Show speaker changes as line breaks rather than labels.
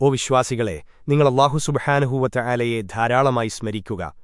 ഓ വിശ്വാസികളെ നിങ്ങൾ അള്ളാഹു സുബഹാനുഹൂവറ്റ ആലയെ ധാരാളമായി സ്മരിക്കുക.